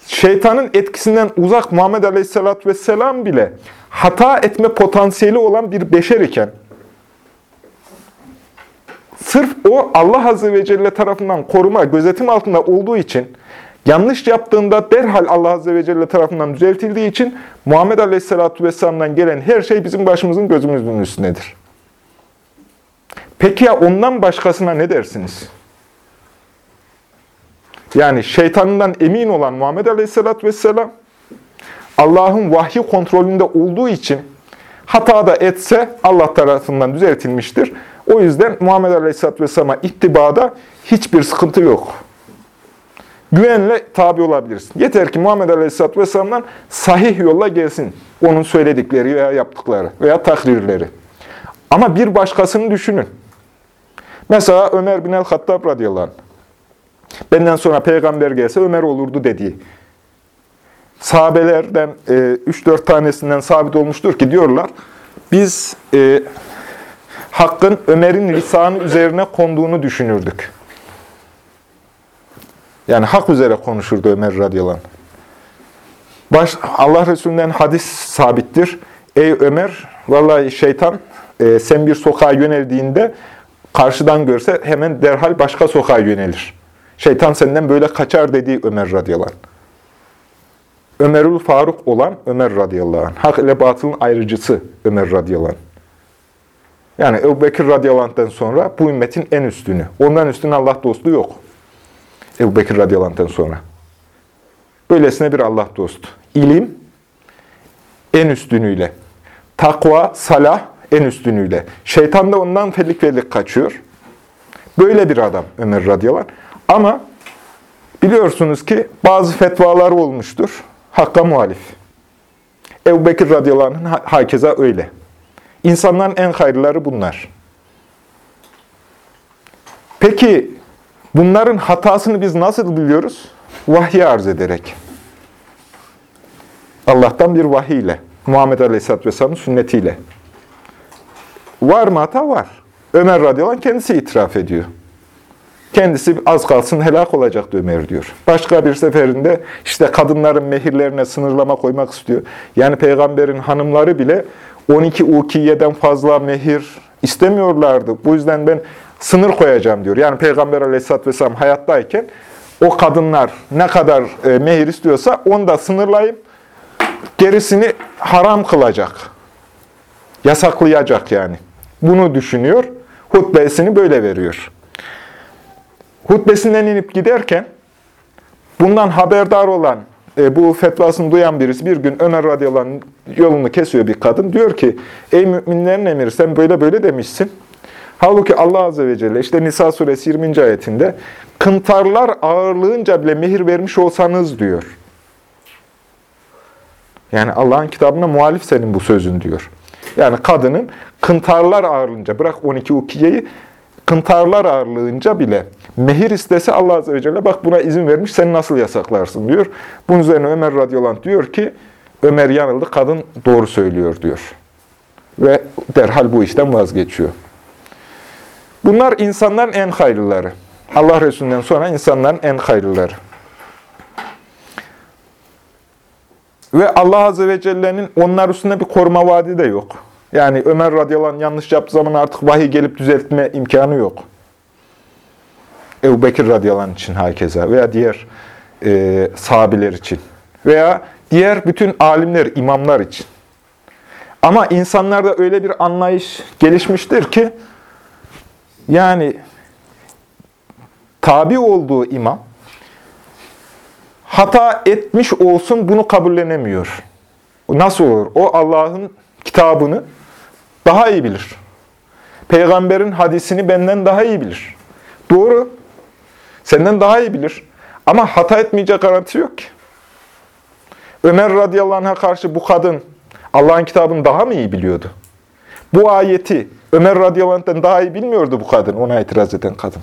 Şeytanın etkisinden uzak Muhammed Aleyhisselatü Vesselam bile hata etme potansiyeli olan bir beşer iken, sırf o Allah Azze ve Celle tarafından koruma, gözetim altında olduğu için, yanlış yaptığında derhal Allah Azze ve Celle tarafından düzeltildiği için Muhammed Aleyhisselatü Vesselam'dan gelen her şey bizim başımızın gözümüzün üstündedir. Peki ya ondan başkasına ne dersiniz? Yani şeytanından emin olan Muhammed Aleyhisselatü Vesselam, Allah'ın vahyi kontrolünde olduğu için hata da etse Allah tarafından düzeltilmiştir. O yüzden Muhammed Aleyhisselatü Vesselam'a ittibada hiçbir sıkıntı yok. Güvenle tabi olabilirsin. Yeter ki Muhammed Aleyhisselatü Vesselam'dan sahih yolla gelsin. Onun söyledikleri veya yaptıkları veya takrirleri. Ama bir başkasını düşünün. Mesela Ömer bin el-Hattab radıyallahu anh. Benden sonra peygamber gelse Ömer olurdu dediği. Sahabelerden 3-4 e, tanesinden sabit olmuştur ki diyorlar, biz e, Hakk'ın Ömer'in lisanı üzerine konduğunu düşünürdük. Yani hak üzere konuşurdu Ömer radıyallahu anh. Baş, Allah Resulü'nden hadis sabittir. Ey Ömer, vallahi şeytan e, sen bir sokağa yöneldiğinde karşıdan görse hemen derhal başka sokağa yönelir. Şeytan senden böyle kaçar dediği Ömer radıyallahu anh. Ömerül Faruk olan Ömer radıyallahu anh. Hak ile batılın ayrıcısı Ömer radıyallahu anh. Yani Ebu Bekir radıyallahu sonra bu ümmetin en üstünü. Ondan üstün Allah dostu yok. Ebu Bekir radıyallahu sonra. Böylesine bir Allah dostu. İlim en üstünüyle. Takva, salah en üstünüyle. Şeytan da ondan felik felik kaçıyor. Böyle bir adam Ömer radıyallahu anh. Ama biliyorsunuz ki bazı fetvalar olmuştur. Hakka muhalif. Ebu Bekir radıyallahu anh'ın hakeza öyle. İnsanların en hayırları bunlar. Peki bunların hatasını biz nasıl biliyoruz? Vahyi arz ederek. Allah'tan bir vahiy ile. Muhammed Aleyhisselatü Vesselam'ın sünnetiyle. Var mı hata? Var. Ömer radıyallahu kendisi itiraf ediyor. Kendisi az kalsın helak olacaktı Ömer diyor. Başka bir seferinde işte kadınların mehirlerine sınırlama koymak istiyor. Yani peygamberin hanımları bile 12 ukiyeden fazla mehir istemiyorlardı. Bu yüzden ben sınır koyacağım diyor. Yani Peygamber aleyhisselatü vesselam hayattayken o kadınlar ne kadar e, mehir istiyorsa onu da sınırlayıp gerisini haram kılacak. Yasaklayacak yani. Bunu düşünüyor. Hutbesini böyle veriyor. Hutbesinden inip giderken bundan haberdar olan, e, bu fetvasını duyan birisi bir gün Ömer radıyallahu anh yolunu kesiyor bir kadın. Diyor ki, ey müminlerin emiri sen böyle böyle demişsin. Halbuki Allah azze ve celle işte Nisa suresi 20. ayetinde kıntarlar ağırlığınca bile mehir vermiş olsanız diyor. Yani Allah'ın kitabına muhalif senin bu sözün diyor. Yani kadının kıntarlar ağırlığınca, bırak 12 ukiyeyi, kıntarlar ağırlığınca bile mehir istese Allah Azze ve Celle bak buna izin vermiş sen nasıl yasaklarsın diyor. Bunun üzerine Ömer radıyallahu diyor ki Ömer yanıldı kadın doğru söylüyor diyor. Ve derhal bu işten vazgeçiyor. Bunlar insanların en hayırlıları. Allah Resulü'nden sonra insanların en hayırlıları. Ve Allah Azze ve Celle'nin onlar üstünde bir koruma vaadi de yok. Yani Ömer radıyallahu anh yanlış yaptığı zaman artık vahiy gelip düzeltme imkanı yok. Ebu Bekir radıyallahu anh için herkese veya diğer e, sahabiler için veya diğer bütün alimler, imamlar için. Ama insanlarda öyle bir anlayış gelişmiştir ki yani tabi olduğu imam hata etmiş olsun bunu kabullenemiyor. Nasıl olur? O Allah'ın kitabını daha iyi bilir. Peygamberin hadisini benden daha iyi bilir. Doğru. Senden daha iyi bilir. Ama hata etmeyecek garanti yok ki. Ömer radıyallahu anh'a karşı bu kadın Allah'ın kitabını daha mı iyi biliyordu? Bu ayeti Ömer radıyallahu daha iyi bilmiyordu bu kadın, ona itiraz eden kadın.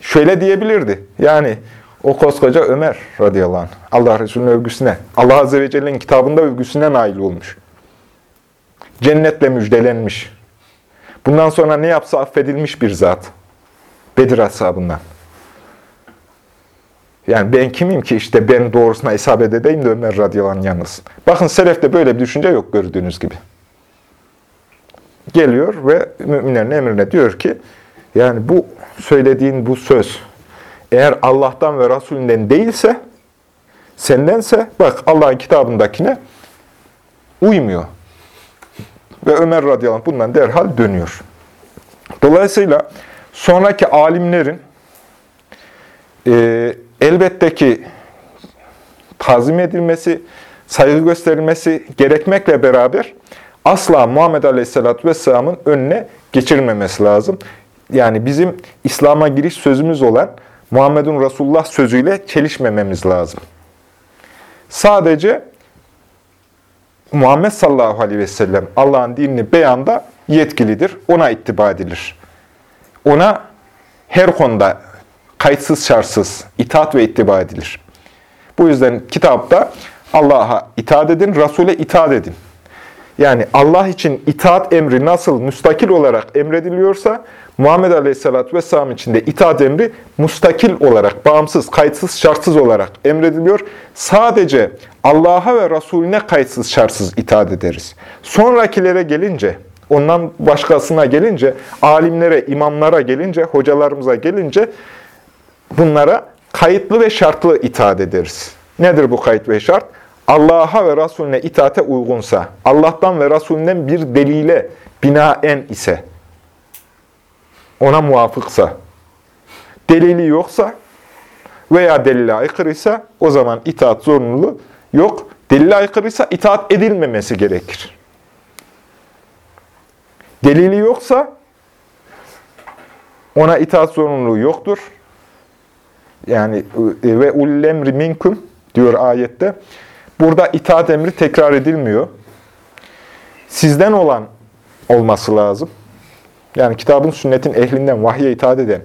Şöyle diyebilirdi. Yani o koskoca Ömer radıyallahu anh, Allah Resulü'nün övgüsüne, Allah Azze ve Celle'nin kitabında övgüsüne nail olmuş. Cennetle müjdelenmiş. Bundan sonra ne yapsa affedilmiş bir zat. Bedir ashabından. Yani ben kimim ki işte ben doğrusuna isabet edeyim de Ömer radıyallahu yanılsın. Bakın selefte böyle bir düşünce yok gördüğünüz gibi. Geliyor ve müminlerin emrine diyor ki, yani bu söylediğin bu söz eğer Allah'tan ve Resulünden değilse, sendense bak Allah'ın kitabındakine uymuyor. Ve Ömer radıyallahu bundan derhal dönüyor. Dolayısıyla sonraki alimlerin e, elbette ki tazim edilmesi, saygı gösterilmesi gerekmekle beraber asla Muhammed Aleyhisselatü Vesselam'ın önüne geçirilmemesi lazım. Yani bizim İslam'a giriş sözümüz olan Muhammedun Resulullah sözüyle çelişmememiz lazım. Sadece Muhammed sallallahu aleyhi ve sellem Allah'ın dinini beyanda yetkilidir. Ona ittiba edilir. Ona her konuda kayıtsız şartsız itaat ve ittiba edilir. Bu yüzden kitapta Allah'a itaat edin, Resul'e itaat edin. Yani Allah için itaat emri nasıl müstakil olarak emrediliyorsa, Muhammed Aleyhisselatü Vesselam için de itaat emri mustakil olarak, bağımsız, kayıtsız, şartsız olarak emrediliyor. Sadece Allah'a ve Resulüne kayıtsız, şartsız itaat ederiz. Sonrakilere gelince, ondan başkasına gelince, alimlere, imamlara gelince, hocalarımıza gelince bunlara kayıtlı ve şartlı itaat ederiz. Nedir bu kayıt ve şart? Allah'a ve Resulüne itaate uygunsa, Allah'tan ve Resulünden bir delile binaen ise, ona muvafıksa, delili yoksa veya delile aykırıysa o zaman itaat zorunluluğu yok. Delile aykırıysa itaat edilmemesi gerekir. Delili yoksa ona itaat zorunluluğu yoktur. Yani e, ve ullemri minkum diyor ayette. Burada itaat emri tekrar edilmiyor. Sizden olan olması lazım. Yani kitabın, sünnetin ehlinden vahye itaat eden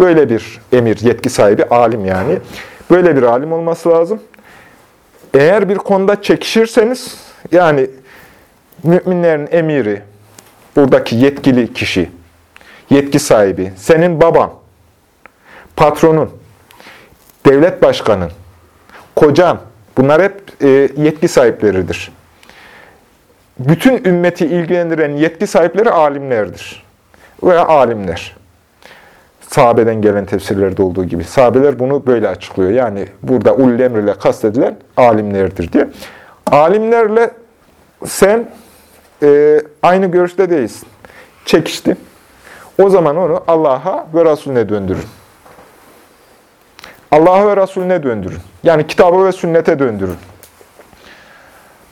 böyle bir emir, yetki sahibi, alim yani. Böyle bir alim olması lazım. Eğer bir konuda çekişirseniz, yani müminlerin emiri, buradaki yetkili kişi, yetki sahibi, senin baban, patronun, devlet başkanın, kocan, bunlar hep e, yetki sahipleridir. Bütün ümmeti ilgilendiren yetki sahipleri alimlerdir veya alimler. Sahabeden gelen tefsirlerde olduğu gibi. Sahabeler bunu böyle açıklıyor. Yani burada ulul emr ile kastedilen alimlerdir diye. Alimlerle sen e, aynı görüşte değilsin. Çekiştin. O zaman onu Allah'a ve Resulüne döndürün. Allah'a ve Resulüne döndürün. Yani kitaba ve sünnete döndürün.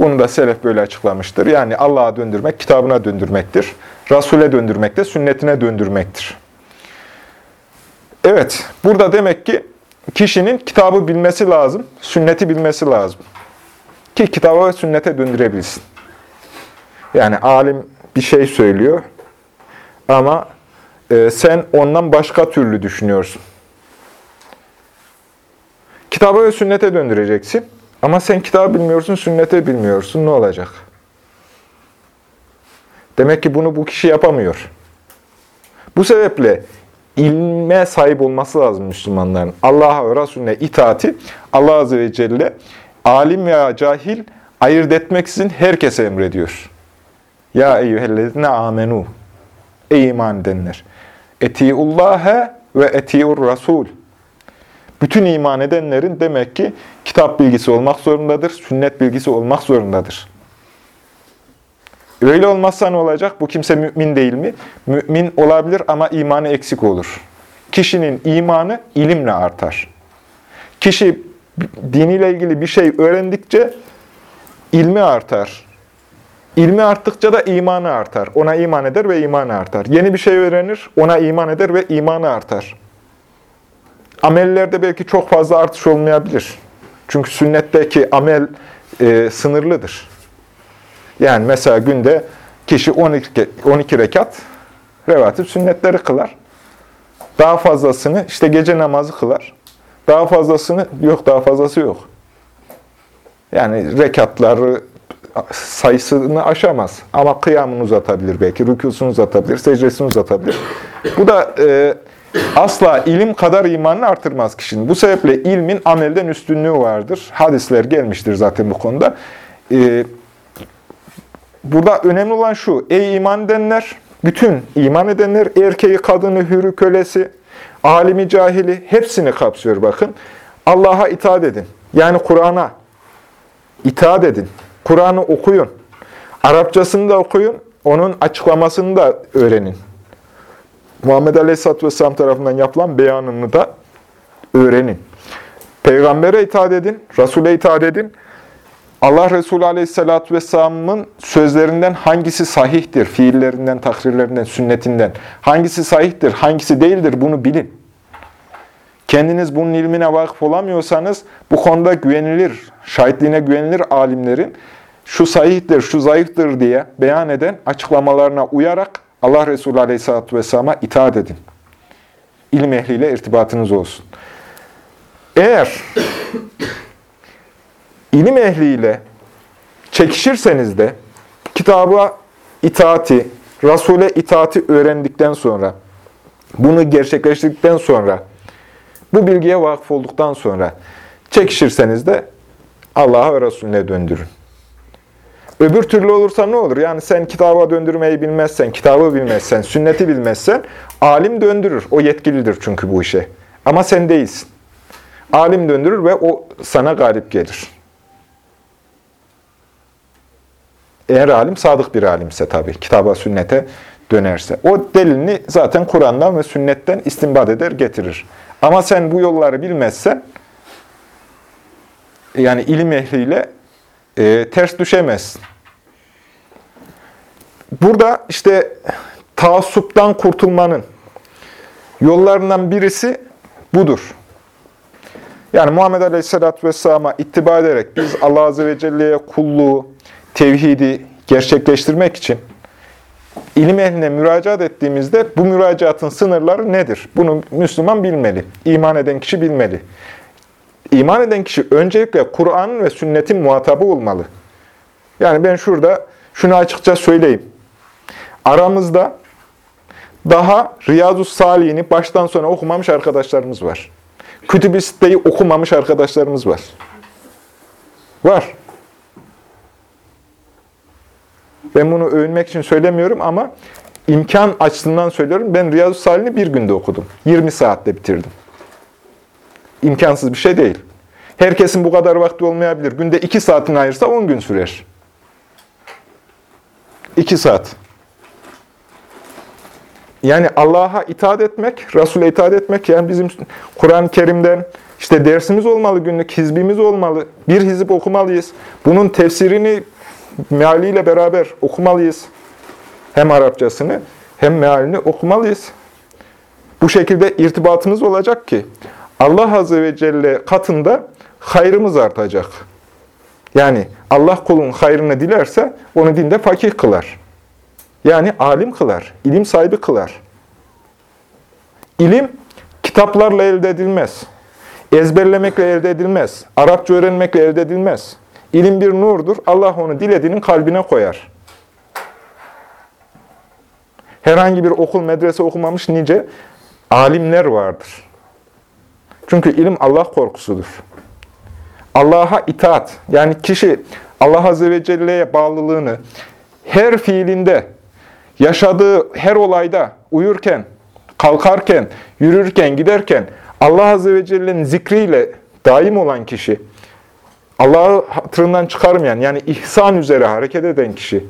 Bunu da selef böyle açıklamıştır. Yani Allah'a döndürmek, kitabına döndürmektir. Resul'e döndürmek de sünnetine döndürmektir. Evet, burada demek ki kişinin kitabı bilmesi lazım, sünneti bilmesi lazım. Ki kitaba ve sünnete döndürebilsin. Yani alim bir şey söylüyor ama e, sen ondan başka türlü düşünüyorsun. Kitaba ve sünnete döndüreceksin. Ama sen kitabı bilmiyorsun, sünnete bilmiyorsun. Ne olacak? Demek ki bunu bu kişi yapamıyor. Bu sebeple ilme sahip olması lazım Müslümanların. Allah'a ve Resulüne itaati Allah Azze ve Celle alim veya cahil ayırt etmek için herkese emrediyor. Ya eyyühellezine amenu. Ey iman edenler. Etiullâhe ve etiur rasul. Bütün iman edenlerin demek ki kitap bilgisi olmak zorundadır, sünnet bilgisi olmak zorundadır. Öyle olmazsa ne olacak? Bu kimse mümin değil mi? Mümin olabilir ama imanı eksik olur. Kişinin imanı ilimle artar. Kişi diniyle ilgili bir şey öğrendikçe ilmi artar. İlmi arttıkça da imanı artar. Ona iman eder ve imanı artar. Yeni bir şey öğrenir, ona iman eder ve imanı artar. Amellerde belki çok fazla artış olmayabilir. Çünkü sünnetteki amel e, sınırlıdır. Yani mesela günde kişi 12, 12 rekat revatip sünnetleri kılar. Daha fazlasını işte gece namazı kılar. Daha fazlasını yok daha fazlası yok. Yani rekatları sayısını aşamaz. Ama kıyamını uzatabilir belki, rükûsunu uzatabilir, secdesini uzatabilir. Bu da e, asla ilim kadar imanını artırmaz kişinin. Bu sebeple ilmin amelden üstünlüğü vardır. Hadisler gelmiştir zaten bu konuda. E, burada önemli olan şu, ey iman edenler, bütün iman edenler, erkeği, kadını, hürü, kölesi, alimi, cahili hepsini kapsıyor bakın. Allah'a itaat edin. Yani Kur'an'a itaat edin. Kur'an'ı okuyun. Arapçasını da okuyun. Onun açıklamasını da öğrenin. Muhammed Aleyhisselatü Vesselam tarafından yapılan beyanını da öğrenin. Peygamber'e itaat edin, Resul'e itaat edin. Allah Resulü Aleyhisselatü Vesselam'ın sözlerinden hangisi sahihtir, fiillerinden, takrirlerinden, sünnetinden, hangisi sahihtir, hangisi değildir bunu bilin. Kendiniz bunun ilmine vakıf olamıyorsanız bu konuda güvenilir, şahitliğine güvenilir alimlerin şu sahihtir, şu zayıftır diye beyan eden açıklamalarına uyarak Allah Resulü Aleyhisselatü Vesselam'a itaat edin. İlim ehliyle irtibatınız olsun. Eğer ilim ehliyle çekişirseniz de kitaba itaati, Resul'e itaati öğrendikten sonra, bunu gerçekleştirdikten sonra, bu bilgiye vakıf olduktan sonra çekişirseniz de Allah'a ve Resulüne döndürün. Öbür türlü olursa ne olur? Yani sen kitaba döndürmeyi bilmezsen, kitabı bilmezsen, sünneti bilmezsen, alim döndürür. O yetkilidir çünkü bu işe. Ama sen değilsin. Alim döndürür ve o sana galip gelir. Eğer alim sadık bir alimse tabii, kitaba, sünnete dönerse. O delilini zaten Kur'an'dan ve sünnetten istinbat eder, getirir. Ama sen bu yolları bilmezsen, yani ilim ehliyle e, ters düşemezsin. Burada işte taassuptan kurtulmanın yollarından birisi budur. Yani Muhammed Aleyhisselatü Vesselam'a ittiba ederek biz Allah Azze ve Celle'ye kulluğu, tevhidi gerçekleştirmek için ilim ehline müracaat ettiğimizde bu müracaatın sınırları nedir? Bunu Müslüman bilmeli. İman eden kişi bilmeli. İman eden kişi öncelikle Kur'an ve sünnetin muhatabı olmalı. Yani ben şurada şunu açıkça söyleyeyim. Aramızda daha Riyazu Salih'ini baştan sona okumamış arkadaşlarımız var. Kütüb-i Sitte'yi okumamış arkadaşlarımız var. Var. Ben bunu övünmek için söylemiyorum ama imkan açısından söylüyorum. Ben Riyazu Salih'i bir günde okudum. 20 saatte bitirdim. İmkansız bir şey değil. Herkesin bu kadar vakti olmayabilir. Günde 2 saatini ayırsa 10 gün sürer. 2 saat. Yani Allah'a itaat etmek, Resul'e itaat etmek, yani bizim Kur'an-ı Kerim'den işte dersimiz olmalı günlük, hizbimiz olmalı. Bir hizip okumalıyız. Bunun tefsirini mealiyle beraber okumalıyız. Hem Arapçasını hem mealini okumalıyız. Bu şekilde irtibatımız olacak ki Allah Azze ve Celle katında hayrımız artacak. Yani Allah kulun hayrını dilerse onu dinde fakih kılar. Yani alim kılar, ilim sahibi kılar. İlim kitaplarla elde edilmez. Ezberlemekle elde edilmez. Arapça öğrenmekle elde edilmez. İlim bir nurdur. Allah onu dilediğinin kalbine koyar. Herhangi bir okul, medrese okumamış nice alimler vardır. Çünkü ilim Allah korkusudur. Allah'a itaat, yani kişi Allah Azze ve Celle'ye bağlılığını her fiilinde, yaşadığı her olayda, uyurken, kalkarken, yürürken, giderken Allah Azze ve Celle'nin zikriyle daim olan kişi, Allah'ı hatırından çıkarmayan, yani ihsan üzere hareket eden kişi,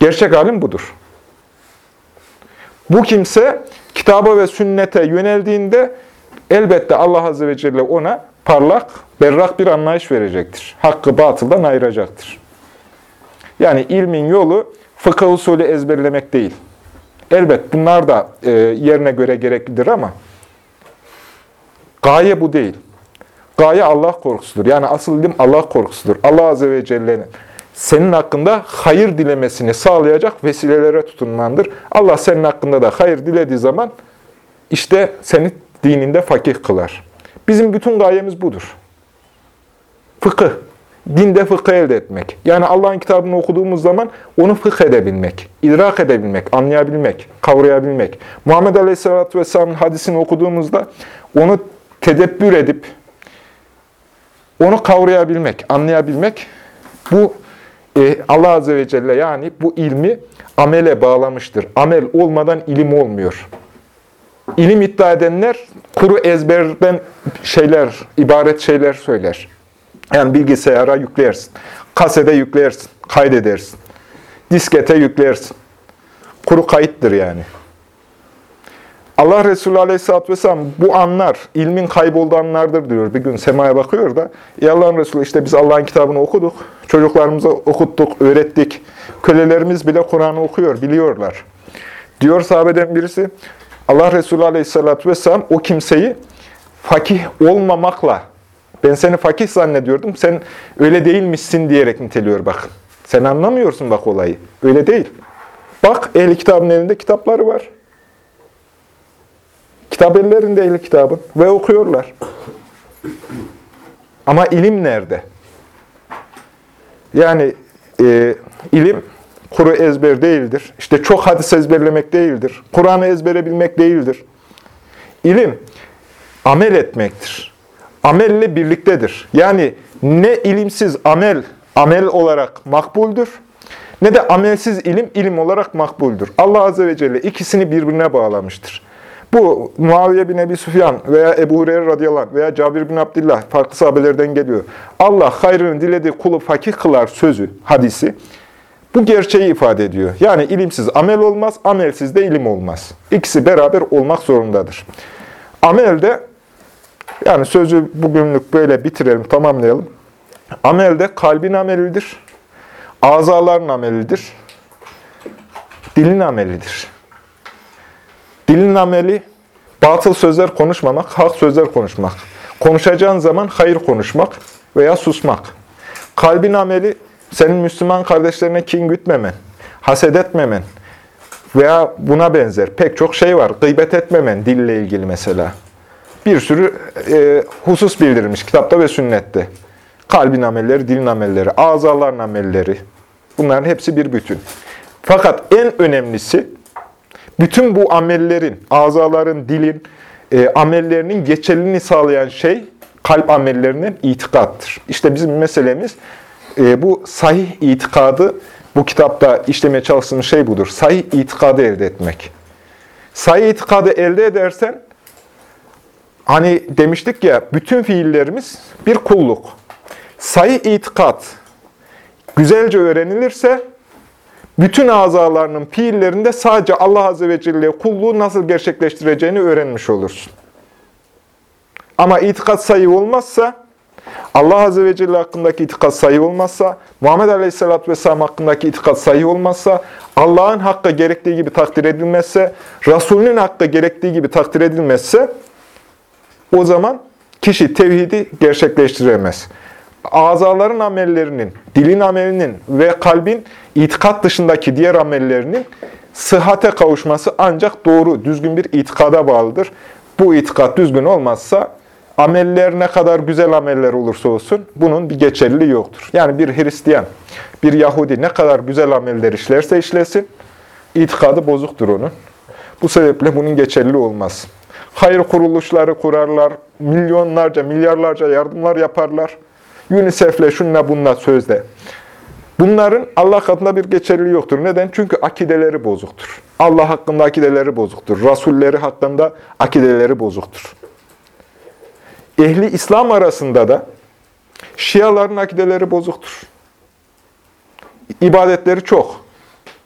gerçek alim budur. Bu kimse kitaba ve sünnete yöneldiğinde elbette Allah Azze ve Celle ona parlak, berrak bir anlayış verecektir. Hakkı batıldan ayıracaktır. Yani ilmin yolu fıkıh usulü ezberlemek değil. Elbet bunlar da e, yerine göre gereklidir ama gaye bu değil. Gaye Allah korkusudur. Yani asıl ilim Allah korkusudur. Allah Azze ve Celle'nin senin hakkında hayır dilemesini sağlayacak vesilelere tutunmandır. Allah senin hakkında da hayır dilediği zaman işte seni dininde fakih kılar. Bizim bütün gayemiz budur. Fıkıh. Dinde fıkıh elde etmek. Yani Allah'ın kitabını okuduğumuz zaman onu fıkh edebilmek, idrak edebilmek, anlayabilmek, kavrayabilmek. Muhammed Aleyhisselatü Vesselam'ın hadisini okuduğumuzda onu tedebbür edip, onu kavrayabilmek, anlayabilmek, bu e, Allah Azze ve Celle yani bu ilmi amele bağlamıştır. Amel olmadan ilim olmuyor. İlim iddia edenler kuru ezberden şeyler, ibaret şeyler söyler. Yani bilgisayara yüklersin, kasede yüklersin, kaydedersin, diskete yüklersin. Kuru kayıttır yani. Allah Resulü Aleyhisselatü Vesselam bu anlar, ilmin kaybolduğu anlardır diyor. Bir gün semaya bakıyor da, ey Allah'ın Resulü işte biz Allah'ın kitabını okuduk, çocuklarımıza okuttuk, öğrettik. Kölelerimiz bile Kur'an'ı okuyor, biliyorlar. Diyor sahabeden birisi, Allah Resulü Aleyhisselatü Vesselam o kimseyi fakih olmamakla, ben seni fakih zannediyordum, sen öyle değilmişsin diyerek niteliyor bakın. Sen anlamıyorsun bak olayı. Öyle değil. Bak ehli kitabın elinde kitapları var. Kitap ellerinde ehli kitabın ve okuyorlar. Ama ilim nerede? Yani e, ilim kuru ezber değildir. İşte çok hadis ezberlemek değildir. Kur'an'ı ezbere bilmek değildir. İlim amel etmektir. Amelle birliktedir. Yani ne ilimsiz amel, amel olarak makbuldür, ne de amelsiz ilim, ilim olarak makbuldür. Allah Azze ve Celle ikisini birbirine bağlamıştır. Bu Muaviye bin Ebi Süfyan veya Ebu Hureyre radıyallahu anh veya Cabir bin Abdullah farklı sahabelerden geliyor. Allah hayrını dilediği kulu fakih kılar sözü, hadisi. Bu gerçeği ifade ediyor. Yani ilimsiz amel olmaz, amelsiz de ilim olmaz. İkisi beraber olmak zorundadır. Amel de, yani sözü bugünlük böyle bitirelim, tamamlayalım. Amel de kalbin amelidir, azaların amelidir, dilin amelidir. Dilin ameli, batıl sözler konuşmamak, hak sözler konuşmak. Konuşacağın zaman hayır konuşmak veya susmak. Kalbin ameli, senin Müslüman kardeşlerine kin gütmemen, haset etmemen veya buna benzer pek çok şey var. Gıybet etmemen dille ilgili mesela. Bir sürü e, husus bildirilmiş kitapta ve sünnette. Kalbin amelleri, dilin amelleri, azaların amelleri. Bunların hepsi bir bütün. Fakat en önemlisi bütün bu amellerin, azaların, dilin, e, amellerinin geçerliliğini sağlayan şey kalp amellerinin itikattır. İşte bizim meselemiz e, bu sahih itikadı, bu kitapta işlemeye çalıştığımız şey budur. Sahih itikadı elde etmek. Sahih itikadı elde edersen, hani demiştik ya, bütün fiillerimiz bir kulluk. Sahih itikat güzelce öğrenilirse, bütün azalarının fiillerinde sadece Allah Azze ve Celle'ye kulluğu nasıl gerçekleştireceğini öğrenmiş olursun. Ama itikat sayı olmazsa, Allah Azze ve Celle hakkındaki itikat sayı olmazsa, Muhammed Aleyhisselatü Vesselam hakkındaki itikat sayı olmazsa, Allah'ın hakkı gerektiği gibi takdir edilmezse, Resulünün hakkı gerektiği gibi takdir edilmezse, o zaman kişi tevhidi gerçekleştiremez azaların amellerinin, dilin amelinin ve kalbin itikat dışındaki diğer amellerinin sıhhate kavuşması ancak doğru, düzgün bir itikada bağlıdır. Bu itikat düzgün olmazsa ameller ne kadar güzel ameller olursa olsun bunun bir geçerliliği yoktur. Yani bir Hristiyan, bir Yahudi ne kadar güzel ameller işlerse işlesin, itikadı bozuktur onun. Bu sebeple bunun geçerliliği olmaz. hayır kuruluşları kurarlar, milyonlarca, milyarlarca yardımlar yaparlar. UNICEF'le şunla bununla sözde. Bunların Allah katında bir geçerliliği yoktur. Neden? Çünkü akideleri bozuktur. Allah hakkında akideleri bozuktur. Rasulleri hakkında akideleri bozuktur. Ehli İslam arasında da Şiaların akideleri bozuktur. İbadetleri çok.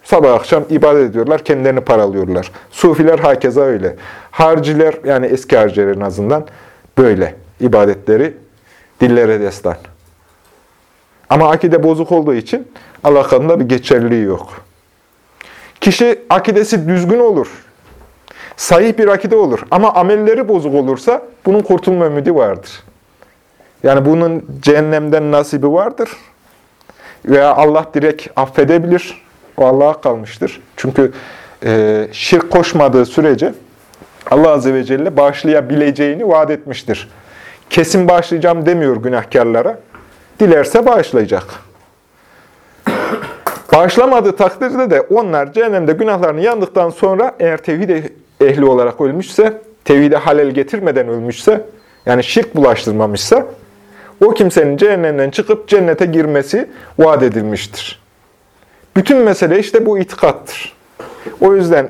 Sabah akşam ibadet ediyorlar, kendilerini paralıyorlar. Sufiler hakeza öyle. Harciler, yani eski harciler en azından böyle. ibadetleri dillere destan. Ama akide bozuk olduğu için Allah bir geçerliliği yok. Kişi akidesi düzgün olur. Sahih bir akide olur. Ama amelleri bozuk olursa bunun kurtulma ümidi vardır. Yani bunun cehennemden nasibi vardır. Veya Allah direkt affedebilir. O Allah'a kalmıştır. Çünkü e, şirk koşmadığı sürece Allah Azze ve Celle bağışlayabileceğini vaat etmiştir. Kesin bağışlayacağım demiyor günahkarlara. Dilerse bağışlayacak. Bağışlamadığı takdirde de onlar cehennemde günahlarını yandıktan sonra eğer tevhid ehli olarak ölmüşse, tevhide halel getirmeden ölmüşse, yani şirk bulaştırmamışsa, o kimsenin cehennemden çıkıp cennete girmesi vaat edilmiştir. Bütün mesele işte bu itikattır. O yüzden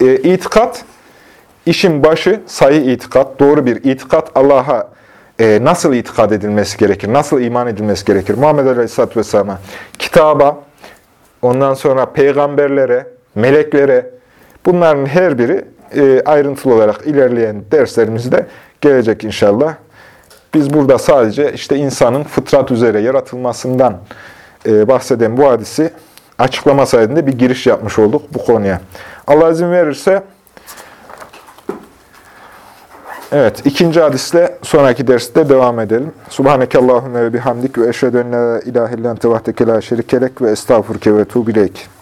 e, itikat, işin başı sayı itikat, doğru bir itikat, Allah'a e, nasıl itikad edilmesi gerekir, nasıl iman edilmesi gerekir? Muhammed Aleyhisselatü Vesselam'a, kitaba, ondan sonra peygamberlere, meleklere, bunların her biri ayrıntılı olarak ilerleyen derslerimizde gelecek inşallah. Biz burada sadece işte insanın fıtrat üzere yaratılmasından e, bahseden bu hadisi açıklama sayesinde bir giriş yapmış olduk bu konuya. Allah izin verirse Evet, ikinci hadisle sonraki derste devam edelim. Subhaneke Allahümme ve bihamdik ve eşhedü en la ilahe illan tevahdeke la şerikelek ve estağfurke ve tuğbileyk.